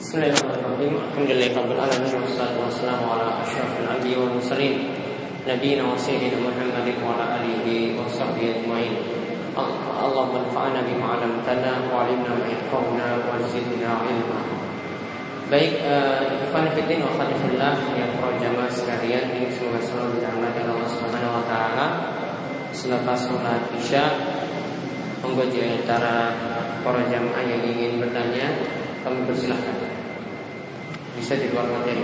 Bismillahirrahmanirrahim. Alhamdulillahirabbil alamin wassalatu wassalamu ala asyrafil anbiya'i wal mursalin nabiyina wa sayyidina Muhammadin wa ala alihi wa sahbihi ajmain. Allahumma anfa'na bima 'allamtana wa 'allimna ma yanfa'una wa zidna 'ilma. Baik, uh, ikhwan fillah wa fillah yang para jamaah sekalian ini semoga selalu dirahmati Allah Subhanahu wa taala. Selepas Isya, monggo antara para jamaah yang ingin bertanya, kami persilahkan bisa di luar materi.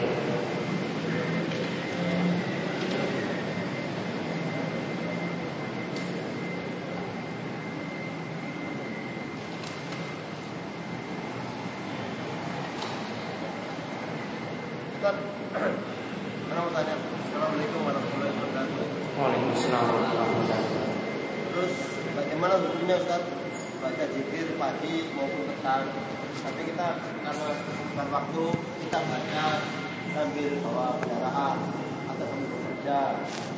Ustaz, mau tanya. Assalamualaikum warahmatullahi wabarakatuh. Waalaikumsalam warahmatullahi wabarakatuh. Terus bagaimana hukumnya Ustaz baca zikir pagi maupun petang? Tapi kita karena waktu kita baca sambil bawa kendaraan sambil bekerja.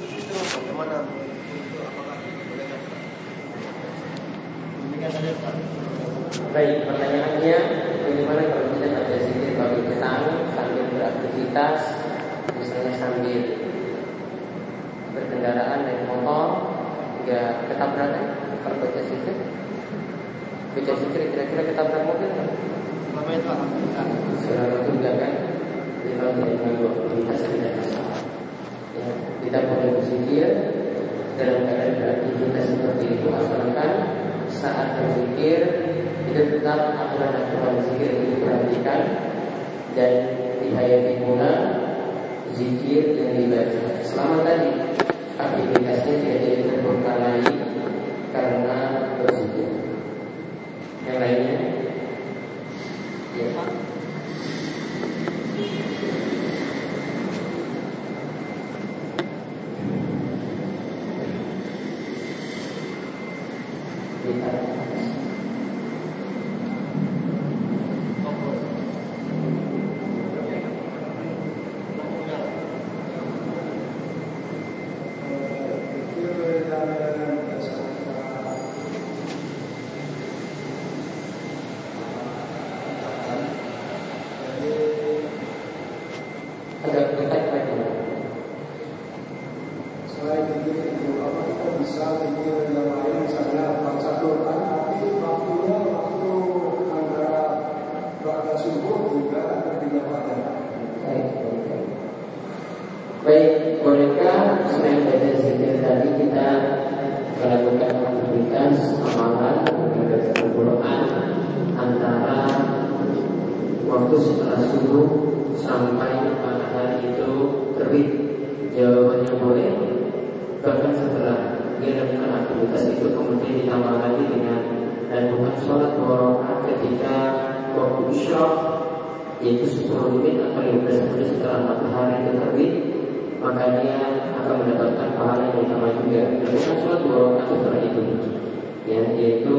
Itu bagaimana itu apakah boleh demikian saja Baik, pertanyaannya bagaimana kalau kita baca zikir bagi petang sambil beraktivitas, misalnya sambil berkendaraan naik motor, hingga ketabrakan kalau baca zikir? Baca zikir kira-kira ketabrak mobil? Selama itu alhamdulillah Selama itu enggak kan? Jadi kalau tidak masalah. Ya, kita boleh berzikir dalam keadaan beraktivitas seperti itu asalkan saat berzikir itu tetap aturan-aturan zikir itu diperhatikan dan dihayati pula zikir yang dibaca. Selama tadi aktivitasnya tidak jadi terbengkalai karena berzikir. Yang lainnya, ya. Kita agak dekat lagi. Selain itu, itu apa kita bisa pikir yang lain misalnya baca Quran tapi waktunya waktu antara baca subuh juga ketika pada Baik, baik, baik. Baik, bolehkah selain baca zikir tadi kita melakukan aktivitas amalan membaca Al-Quran antara waktu setelah subuh sampai matahari itu terbit? Jawabannya boleh. Bahkan setelah dia lakukan aktivitas itu kemudian ditambah lagi dengan dan bukan sholat dua rakaat ketika waktu isyraq yaitu 10 menit atau 15 menit setelah matahari terbit maka dia akan mendapatkan pahala yang utama juga. Dan sholat dua rakaat setelah itu. Ya yaitu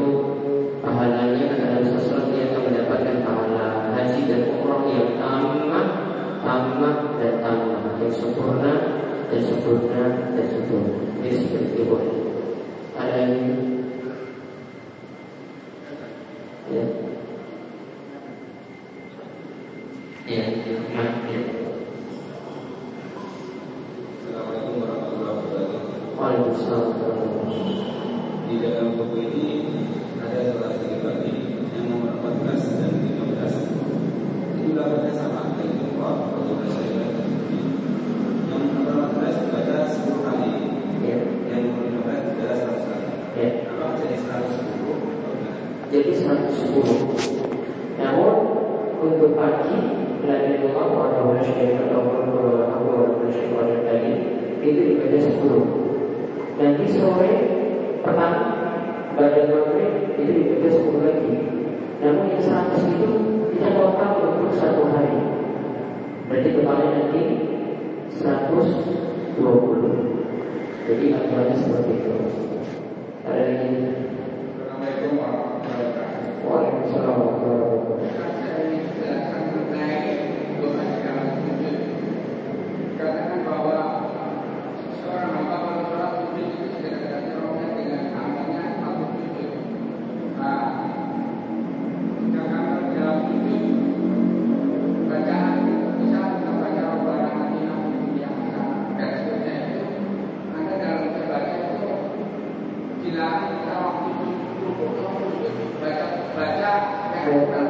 pahalanya adalah sesuatu yang akan mendapatkan pahala haji dan umroh yang tamat tamat dan tamat yang sempurna dan sempurna dan sempurna. Ini seperti itu. Ada yang ya ya nah, ya Assalamualaikum warahmatullahi wabarakatuh. Waalaikumsalam warahmatullahi wabarakatuh. Di dalam buku ini ada salah satu bagi yang nomor 14 dan 15 Ini gambarnya sama yaitu Allah atau saya Yang nomor 14 dibaca 10 kali ya Yang nomor 15 dibaca 100 kali ya Apa jadi 110 jadi 110 namun untuk pagi Nabi Allah atau Nasyaitan ataupun Allah Nasyaitan tadi itu dibaca 10 nanti sore petang pada maghrib itu dibaca 10 lagi. Namun yang 100 itu kita total untuk satu hari. Berarti totalnya nanti 120 jadi aturannya seperti itu. Ada lagi? Assalamualaikum warahmatullahi wabarakatuh. Waalaikumsalam warahmatullahi wabarakatuh. baca baca.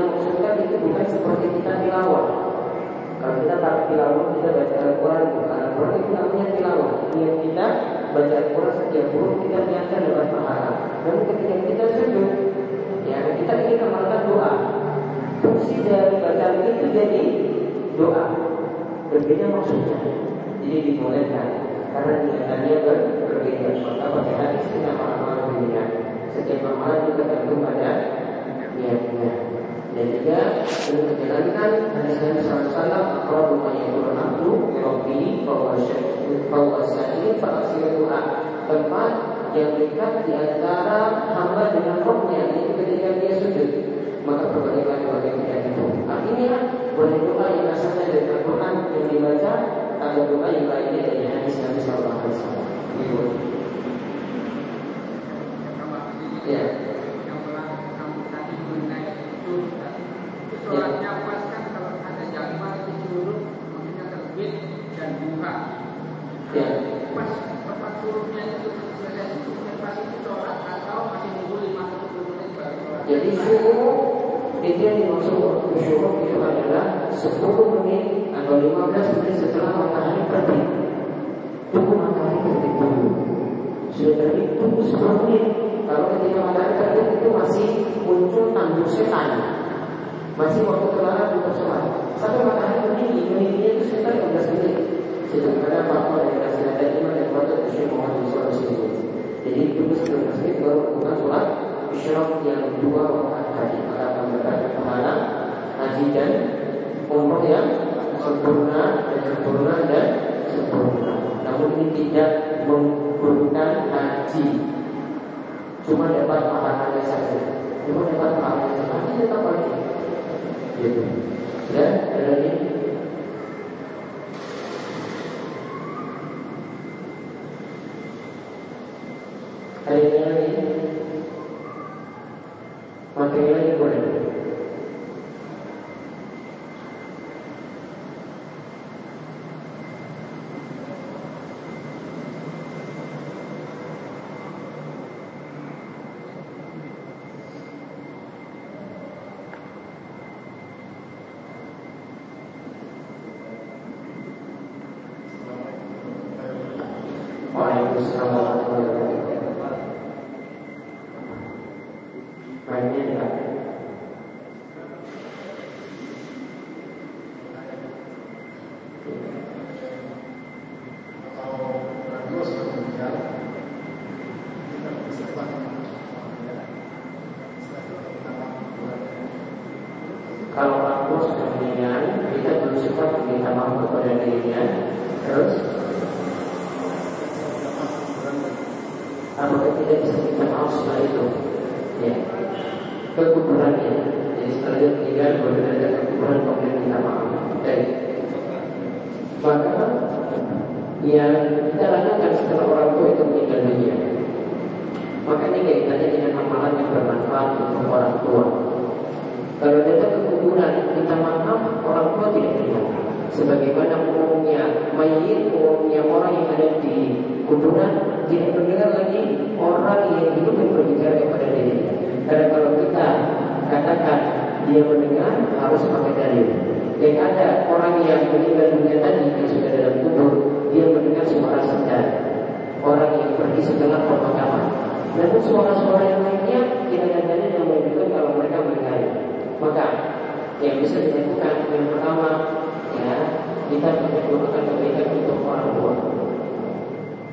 Kita maksudkan itu bukan seperti kita tilawah. Kalau kita tak tilawah kita baca Al-Quran Al-Quran itu namanya tilawah. Niat kita baca Al-Quran setiap huruf kita niatkan dapat pahala. Namun ketika kita sujud, ya kita ingin amalkan doa. Fungsi dari bacaan itu jadi doa. Berbeda maksudnya. Jadi dibolehkan karena niatannya ber berbeda. Maka pakai hadis kita amal berbeda. Setiap amalan juga tergantung pada niatnya. Dan juga untuk menjalankan hadis Nabi SAW Akrabu ma yakunu abdu bi rabbi fahuwa syahid fa doa. Tempat yang dekat di antara hamba dengan rohnya itu ketika dia sujud maka berbalik pada ketika itu. Artinya boleh doa yang asalnya dari Al-Quran yang dibaca ada doa yang lainnya dari hadis Nabi. Pertama begini, Ya. yang telah kamu tadi mengenai itu Ustaz. Itu sholatnya pas kan kalau ada jadwal itu suruh maksudnya terbit dan buka. Ya. Pas tempat suruhnya itu selesai suruhnya pas itu sholat atau masih nunggu lima atau sepuluh menit baru Jadi dimaksud waktu itu adalah 10 menit atau 15 menit setelah matahari terbit. Tunggu matahari terbit dulu. Sudah terbit tunggu 10 menit. Kalau ketika matahari terbit itu masih muncul. Masih waktu terlarang sholat. Sampai matahari meninggi, itu sekitar 15 menit. Fatwa dari Syekh Muhammad SAW. Jadi tunggu 19 menit melakukan sholat isyraq yang dua rakaat tadi maka akan mendapatkan pahala haji dan umroh yang sempurna dan sempurna dan sempurna. Namun ini tidak menggugurkan haji. Cuma dapat pahalanya saja. Cuma dapat pahalanya saja. Haji tetap wajib. Gitu. Ya, ada lagi? Ada yang lagi? Materi lagi boleh. Waalaikumsalam warahmatullahi wabarakatuh. Mainnya dekat. atau radio sebelumnya kita bisa Kalau aku kemudian kita bersifat meminta maaf kepada dirinya, terus apakah tidak bisa minta maaf setelah itu? Ya, kekuburannya. Jadi setelah dia meninggal, boleh ada kekuburan kemudian minta maaf. Baik. Maka yang kita lakukan setelah orang tua itu meninggal dunia. Makanya kaitannya dengan amalan yang bermanfaat untuk orang tua. Kalau datang ke kuburan minta maaf orang tua tidak terima. Sebagaimana umumnya mayit, umumnya orang yang ada di kuburan tidak mendengar lagi orang yang yang berbicara kepada dirinya. Karena kalau kita katakan dia mendengar harus pakai dalil. Yang ada orang yang meninggal dunia tadi yang sudah dalam kubur dia mendengar suara sedar. Orang yang pergi setelah pemakaman. Namun suara-suara yang lainnya tidak ada dalil yang menunjukkan kalau mereka mendengar. Maka yang bisa dilakukan yang pertama ya kita melakukan kebaikan untuk orang tua.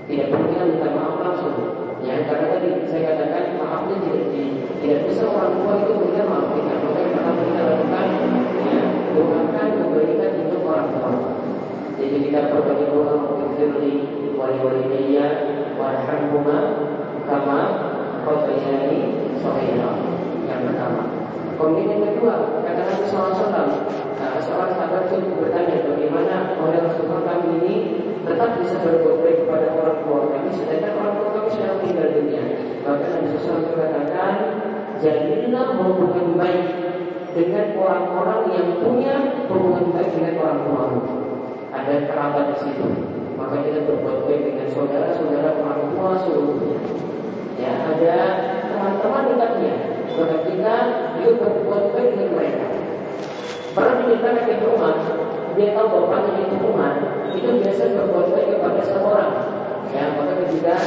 Tidak perlu kita minta maaf langsung. Ya, karena tadi saya katakan maafnya tidak tidak bisa orang tua itu minta maaf kita. Maka yang pertama kita lakukan ya doakan kebaikan untuk orang tua. Jadi kita perbaiki doa menghafirli wali walidayya warhamhuma kama rabbayani shaghira. Yang pertama. Kemudian yang kedua, kata Nabi SAW, seorang sahabat itu bertanya bagaimana model Rasulullah kami ini tetap bisa berbuat baik kepada orang tua kami, sedangkan orang tua kami sudah meninggal dunia. Maka Nabi SAW berkatakan, jadilah hubungan baik dengan orang-orang yang punya hubungan baik dengan orang tua. Ada kerabat di situ, maka kita berbuat baik dengan saudara-saudara orang tua seluruhnya. Ya, ada teman-teman dekatnya, maka kita juga berbuat baik dengan mereka. Pernah diceritakan di rumah, dia tahu bapaknya itu rumah, itu biasa berbuat baik kepada seorang. Ya, maka ketika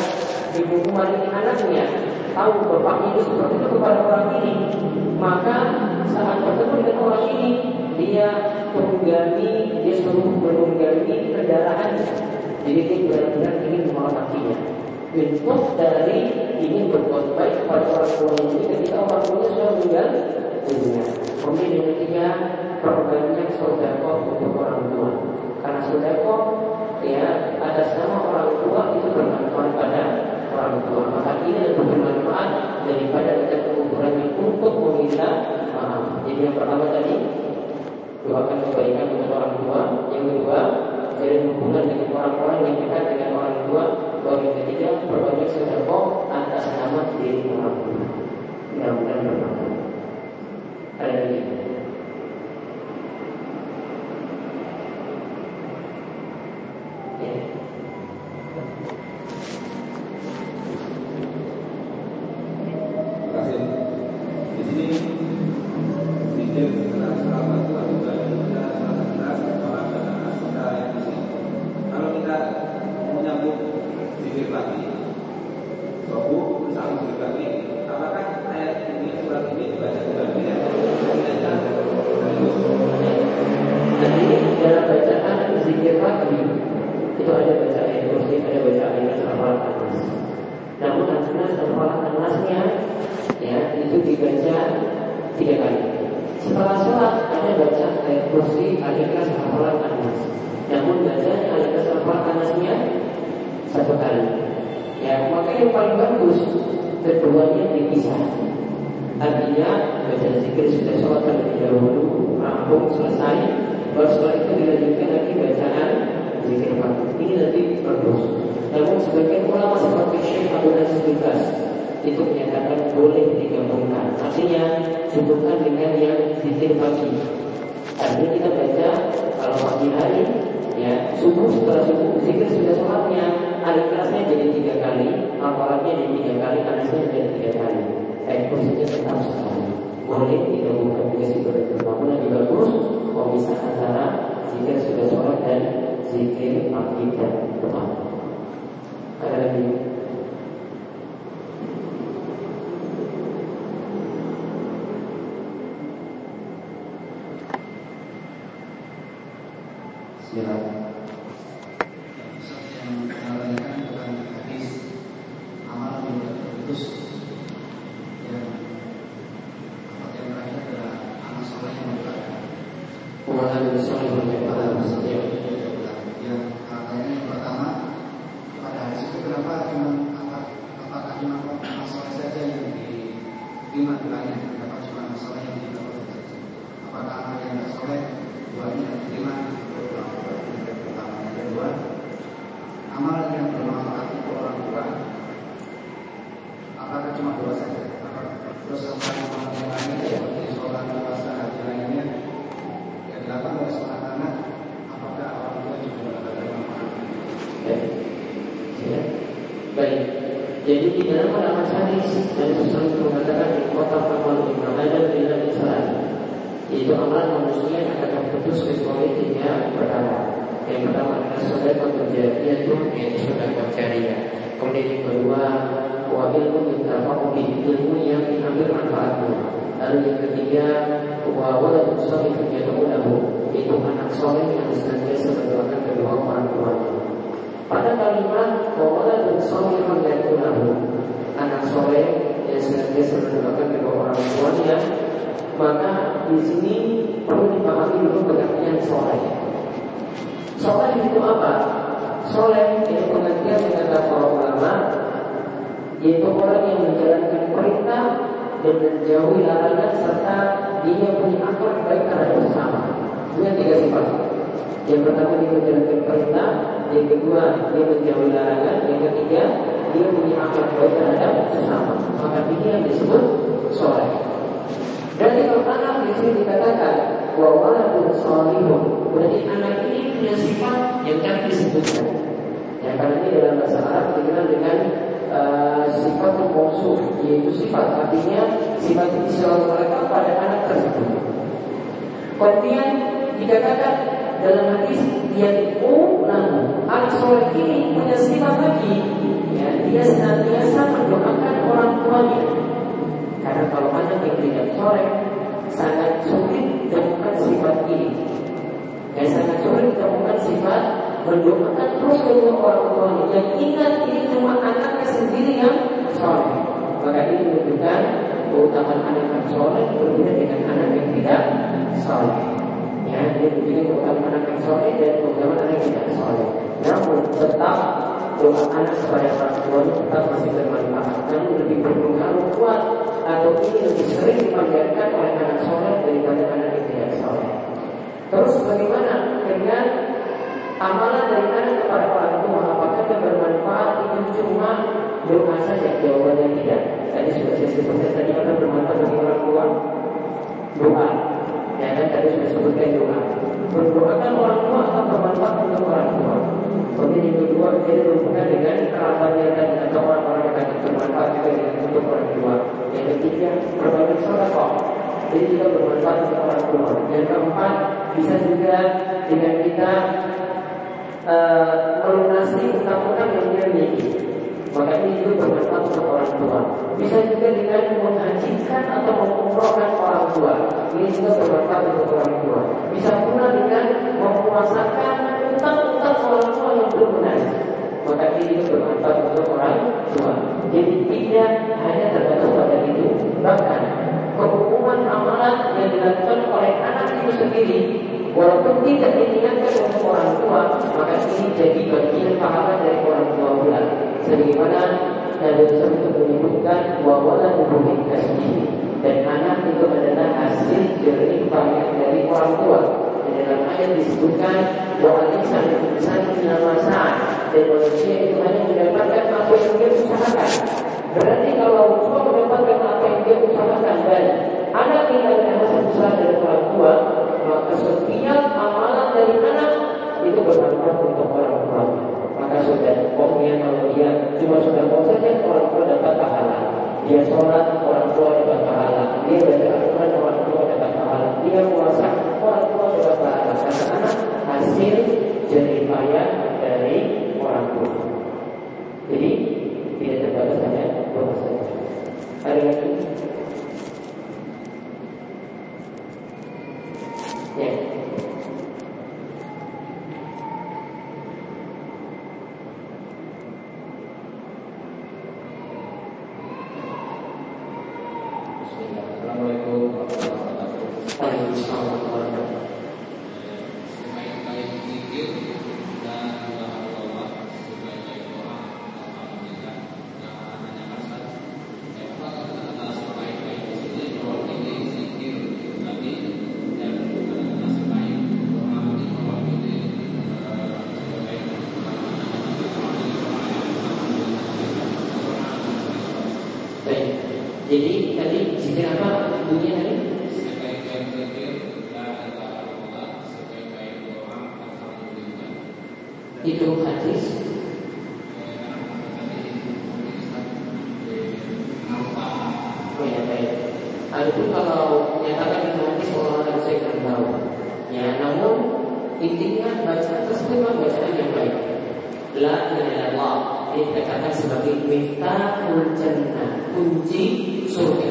ibu rumah ini anaknya tahu bapaknya itu seperti itu kepada orang ini, maka saat bertemu dengan orang ini dia menunggangi, dia suruh menunggangi kendaraan. Jadi dia benar-benar ingin menghormatinya. Bentuk dari ingin berbuat baik kepada orang tua ini ketika orang tuanya sudah meninggal dunia. Kemudian yang ketiga perbanyak saudara untuk orang tua. Karena saudara ya atas nama orang tua itu bermanfaat pada orang tua. Maka ini lebih bermanfaat daripada kita kekuburannya untuk meminta maaf. Jadi yang pertama tadi doakan kebaikan untuk orang tua. Yang kedua dari hubungan dengan orang-orang yang dekat dengan orang tua. Dan yang ketiga berbanyak saudara atas nama diri orang tua. Mudah-mudahan bermanfaat. Ada lagi. Anasnya ya itu dibaca tiga kali. Setelah sholat ada baca ayat kursi, ayat hafalan anas. Namun bacanya ayat hafalan anasnya satu kali. Ya maka yang paling bagus keduanya dipisah. Artinya baca zikir sudah sholat terlebih dahulu, rampung selesai, baru setelah itu dilanjutkan lagi bacaan zikir pagi. Ini nanti bagus. Namun sebagian ulama seperti Syekh Abu Nasir Bibas itu menyatakan boleh digabungkan. Artinya cukupkan dengan yang zikir pagi. Artinya kita baca kalau pagi hari ya subuh setelah subuh zikir sudah sholatnya alikrasnya jadi tiga kali, hafalannya jadi tiga kali, anasnya jadi tiga kali. Ayat kursinya tetap sekali. Boleh digabungkan juga namun lebih bagus kalau bisa antara zikir sudah sholat dan zikir pagi dan doa. Ada lagi? Silakan. Ustaz yang menyarankan tentang hadis amal yang tidak terputus yang tempat yang terakhir adalah anak soleh yang berkata Umaran besar yang berkata maksudnya yang katanya yang pertama pada hadis itu kenapa cuma apa apakah cuma anak soleh saja yang diterima doanya kenapa cuma anak soleh yang diterima saja apakah anak yang tidak soleh pertama yang kedua amal yang bermanfaat untuk orang tua apakah cuma dua saja terus amal amal yang lainnya seperti sholat puasa haji lainnya yang dilakukan oleh seorang anak apakah orang tua juga mendapatkan manfaat Ya. Ya. Baik. Jadi di dalam halaman hadis dan Rasul mengatakan di kota amal Islam itu amalan manusia yang akan terputus kecuali tiga perkara. Yang pertama adalah saudara berjariah itu yaitu saudara jariah. Kemudian yang kedua wa ilmu yutafaqu bihi ilmu yang diambil manfaatnya. Lalu yang ketiga wa waladun salihun yad'u lahu itu anak soleh yang senantiasa mendoakan kedua orang tuanya. Pada kalimat Wawala dan Salihun Yakulahu Anak soleh yang senantiasa mendoakan kedua orang tuanya Maka di sini perlu dipahami dulu pengertian soleh Soleh itu apa? Soleh itu pengertian dengan para ulama Yaitu orang yang menjalankan perintah dan menjauhi larangan serta dia punya akhlak baik terhadap sesama. Dengan tiga sifat. Yang pertama dia menjalankan perintah, yang kedua dia menjauhi larangan, yang ketiga dia punya akhlak baik terhadap sesama. Maka ini yang disebut soleh. Berarti kalau anak di sini dikatakan bahwa waladun solihun, berarti anak ini punya sifat yang kan disebutkan. Yang karena ini dalam bahasa Arab dikenal dengan uh, sifat mausuf, yaitu sifat artinya sifat selalu mereka pada anak tersebut. Kemudian dikatakan dalam hadis yang namu anak soleh ini punya sifat lagi, ya, dia senantiasa mendoakan orang tuanya. Karena kalau anak yang tidak soleh sangat sulit ditemukan sifat ini. Dan sangat sulit ditemukan sifat mendoakan terus kedua orang tuanya yang ingat ini cuma anaknya sendiri yang soleh. Maka ini menunjukkan keutamaan anak yang soleh berbeda dengan anak yang tidak soleh. Ya, dia menunjukkan keutamaan anak yang soleh dan keutamaan anak yang tidak soleh. Namun tetap doa anak kepada orang tua tetap masih bermanfaat. Namun lebih berpengaruh kuat atau ini lebih sering dipanjatkan oleh anak soleh daripada anak yang tidak soleh. Terus bagaimana dengan amalan dari anak kepada orang tua? Apakah yang bermanfaat itu cuma doa saja? Jawabannya tidak. Tadi sudah saya sebutkan tadi akan bermanfaat bagi orang tua. Doa. Ya kan tadi sudah sebutkan doa. Berdoakan orang tua akan bermanfaat untuk orang tua. Kemudian yang kedua, jadi berhubungan dengan kerabatnya dan atau orang-orang yang akan bermanfaat juga untuk orang tua. Yang ketiga, berbagi kok. Jadi juga bermanfaat untuk orang tua. Yang keempat, bisa juga dengan kita uh, melunasi utang-utang yang dia miliki. Maka ini juga bermanfaat untuk orang tua. Bisa juga dengan menghajikan atau mengumrohkan orang tua. Ini juga bermanfaat untuk orang tua. Bisa pula dengan memuasakan utang-utang orang tua yang belum lunas. Maka ini bermanfaat untuk orang tua. Jadi tidak hanya pada itu, bahkan kehukuman amalan yang dilakukan oleh anak itu sendiri Walaupun tidak diingatkan untuk orang tua Maka ini jadi bagian pahala dari orang tua pula. Sebagaimana Nabi itu menyebutkan bahwa hubungan kasih Dan anak itu adalah hasil jerih payah dari orang tua. Dan dalam ayat disebutkan bahwa insan insan minal saat dan manusia itu hanya mendapatkan apa yang dia usahakan. Berarti kalau yang dia usahakan dan anak hasil usaha dari orang tua, maka setiap amalan dari anak itu bermanfaat untuk orang tua. Maka sudah pokoknya kalau dia cuma sudah mau saja orang tua dapat pahala. Dia sholat orang tua dapat pahala. Dia baca Al-Quran orang tua dapat pahala. Dia puasa orang tua dapat pahala. Karena anak hasil jerih payah dari orang tua. Jadi tidak terbatas hanya doa saja. Ada lagi? Ya. Assalamualaikum warahmatullahi wabarakatuh. Waalaikumsalam warahmatullahi wabarakatuh. Sebaik-baik zikir dan juga Allah sebaik-baik doa alhamdulillah jangan hanya kasar. Ya kalau kata sebaik-baik di sini bahwa ini zikir Nabi dan kata sebaik doa ini bahwa ini sebaik Baik. Jadi tadi zikir apa bunyinya tadi? sebaik-baik zikir dan Allah sebaik-baik doa alhamdulillah. Itu hadis. Oh ya baik. Adapun kalau menyatakan itu hadis orang orang saya tidak tahu. Ya namun intinya bacaan tersebut memang bacaan yang baik. La ilaha illallah ini kita katakan sebagai miftahul jannah, kunci surga.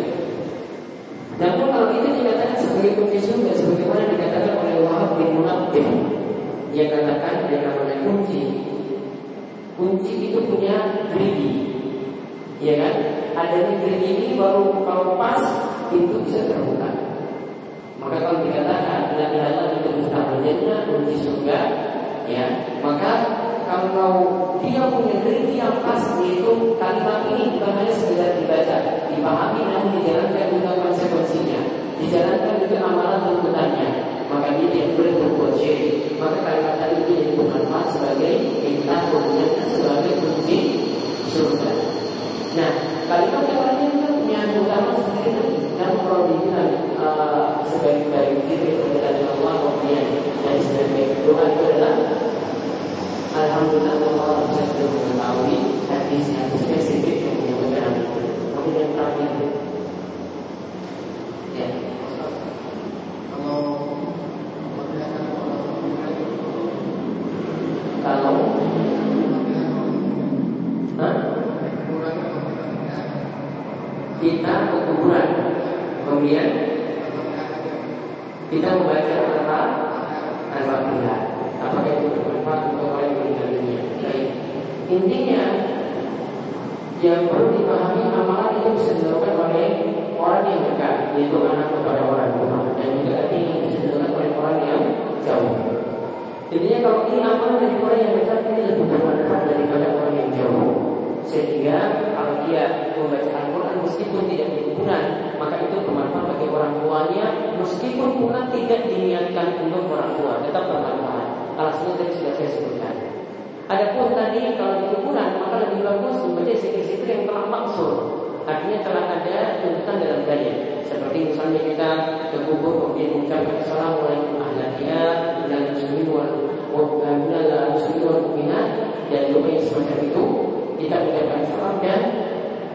Namun kalau itu dikatakan sebagai kunci surga sebagaimana dikatakan oleh Wahab bin Munabbih dia katakan yang namanya kunci. Kunci itu punya gerigi ya kan? Ada gerigi ini baru kalau pas pintu bisa terbuka. Maka kalau dikatakan la ilaha itu mustahil jannah kunci surga ya maka kalau dia punya gerigi yang pas yaitu kalimat ini bukan hanya sekedar dibaca dipahami namun dijalankan juga konsekuensinya dijalankan juga amalan tuntutannya maka dia tidak boleh berbuat syirik. Maka kalimat tadi itu jadi bermanfaat sebagai minta kemudian sebagai kunci surga. Nah kalimat yang lainnya juga punya utama sendiri namun kalau dibilang sebaik-baik diri kepada Allah kemudian dari sebaik doa itu adalah Alhamdulillah Allah bisa sudah mengetahui hadis yang spesifik yang menyebutkan itu. Kemudian terakhir, ya, Kalau memperlihatkan kalau, Hah? kita ke kuburan, kemudian kita membaca apa? Al-Fatihah. Apakah itu bermanfaat untuk orang yang meninggal dunia? Baik. Intinya yang perlu dipahami amalan itu bisa dilakukan oleh orang yang dekat, yaitu anak kepada orang tua, dan juga ini bisa dilakukan oleh orang yang jauh. Intinya kalau ini amalan dari orang yang dekat ini lebih bermanfaat daripada orang yang jauh. Sehingga kalau dia membaca Al-Quran meskipun tidak di kuburan, maka itu bermanfaat bagi orang tuanya, meskipun pula tidak diniatkan untuk orang tua, tetap bermanfaat. Alasannya tadi sudah saya sebutkan. Adapun tadi kalau di kuburan, maka lebih bagus membaca zikir-zikir yang telah maksud. Artinya telah ada tuntutan dalam daya. Seperti misalnya kita ke kubur kemudian mengucapkan Assalamualaikum ahlakiyah dan muslimin wal muslimin wal mu'minat dan doa yang semacam itu kita mengucapkan salam dan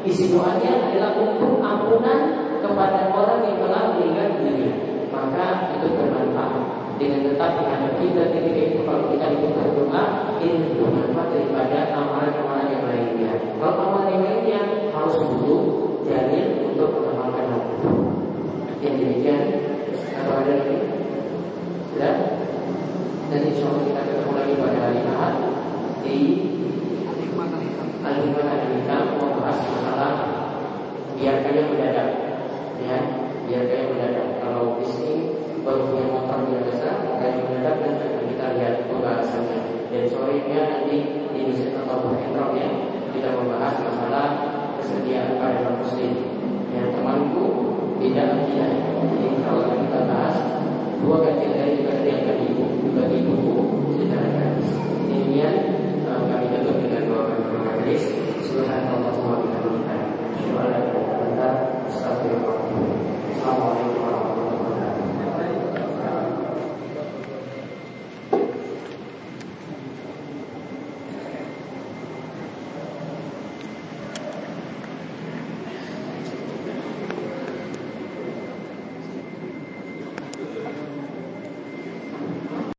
isi doanya adalah untuk ampunan kepada orang yang telah meninggal dunia. Maka itu bermanfaat dengan tetap menghadapi dan ketika itu kalau kita ikut berdoa ini lebih bermanfaat daripada amalan-amalan yang lainnya. Kalau amalan yang lainnya harus butuh dalil untuk mengamalkan hal itu. Yang demikian atau ada lagi? Sudah? Dan insya Allah kita ketemu lagi pada hari Ahad di tentunya nanti di masjid atau bukitrok ya kita membahas masalah kesediaan pada non muslim. Yang temanku tidak tidak. Jadi kalau kita bahas dua kali dari juga tidak bagi ibu bagi buku secara gratis. ini Demikian eh, kami tutup dengan dua kalimat gratis. Subhanallah wa bihamdih. Assalamualaikum.